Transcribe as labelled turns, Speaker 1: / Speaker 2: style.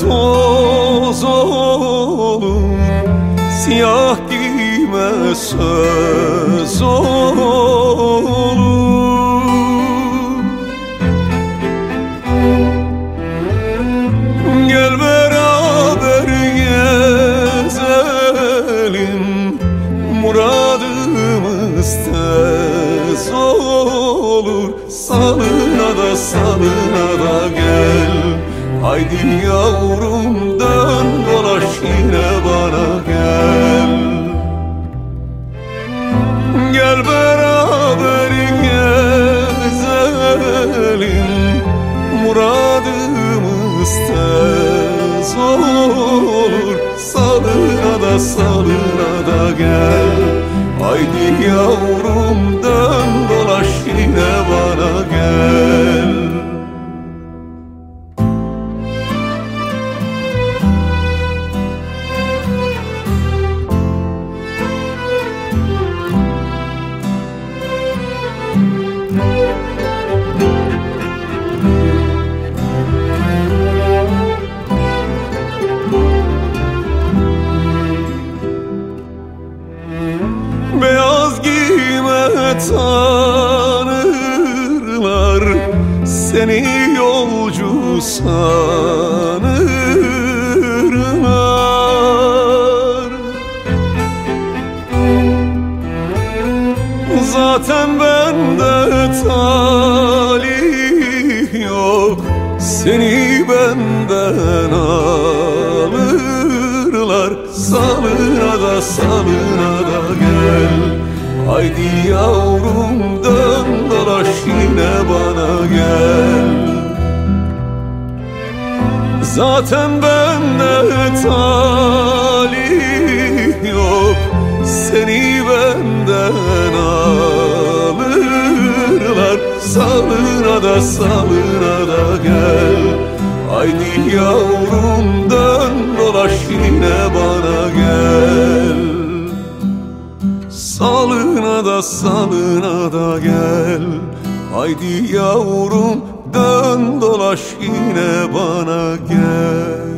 Speaker 1: toz olur Siyah giyme söz olur Gel beraber gezelim Muradımız tez olur. Salına da salına da gel. Haydi yavrum dön dolaş yine bana gel. Gel beraber gezelim Muradımız tez olur. Salına da salına da gel. Haydi yavrum dön Seni yolcu sanırlar. Zaten bende talih yok Seni benden alırlar. Salına da salına da gel. Haydi yavrum dön dolaş yine bana gel Zaten bende talih yok. Seni benden alırlar. Salına da salına da gel. Haydi yavrum dön dolaş yine bana gel. Salına da salına da gel Haydi yavrum dön dolaş yine bana gel